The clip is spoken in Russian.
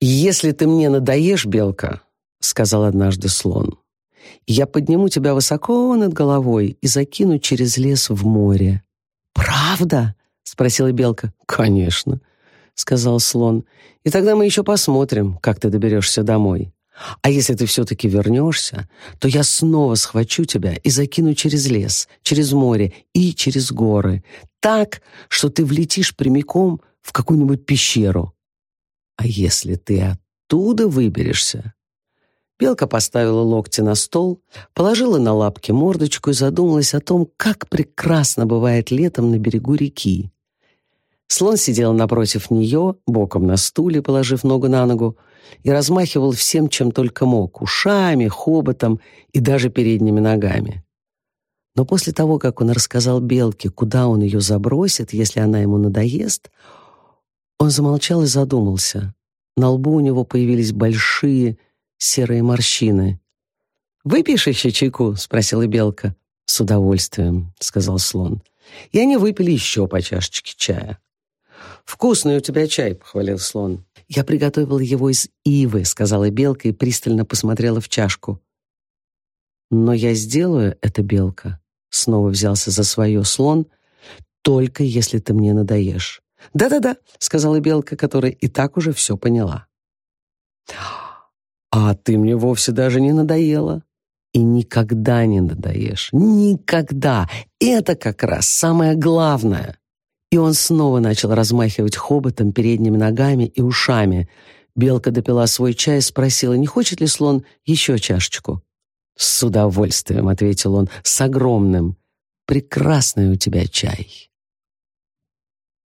«Если ты мне надоешь, Белка», — сказал однажды слон, «я подниму тебя высоко над головой и закину через лес в море». «Правда?» — спросила Белка. «Конечно», — сказал слон. «И тогда мы еще посмотрим, как ты доберешься домой. А если ты все-таки вернешься, то я снова схвачу тебя и закину через лес, через море и через горы, так, что ты влетишь прямиком в какую-нибудь пещеру. А если ты оттуда выберешься, Белка поставила локти на стол, положила на лапки мордочку и задумалась о том, как прекрасно бывает летом на берегу реки. Слон сидел напротив нее, боком на стуле, положив ногу на ногу, и размахивал всем, чем только мог — ушами, хоботом и даже передними ногами. Но после того, как он рассказал Белке, куда он ее забросит, если она ему надоест, он замолчал и задумался. На лбу у него появились большие, серые морщины. «Выпьешь еще чайку?» — спросила Белка. «С удовольствием», — сказал слон. И они выпили еще по чашечке чая. «Вкусный у тебя чай», — похвалил слон. «Я приготовил его из ивы», — сказала Белка и пристально посмотрела в чашку. «Но я сделаю это, Белка», — снова взялся за свое слон, «только если ты мне надоешь». «Да-да-да», — сказала Белка, которая и так уже все поняла. «А ты мне вовсе даже не надоела». «И никогда не надоешь. Никогда. Это как раз самое главное». И он снова начал размахивать хоботом, передними ногами и ушами. Белка допила свой чай и спросила, не хочет ли слон еще чашечку. «С удовольствием», — ответил он, — «с огромным. Прекрасный у тебя чай».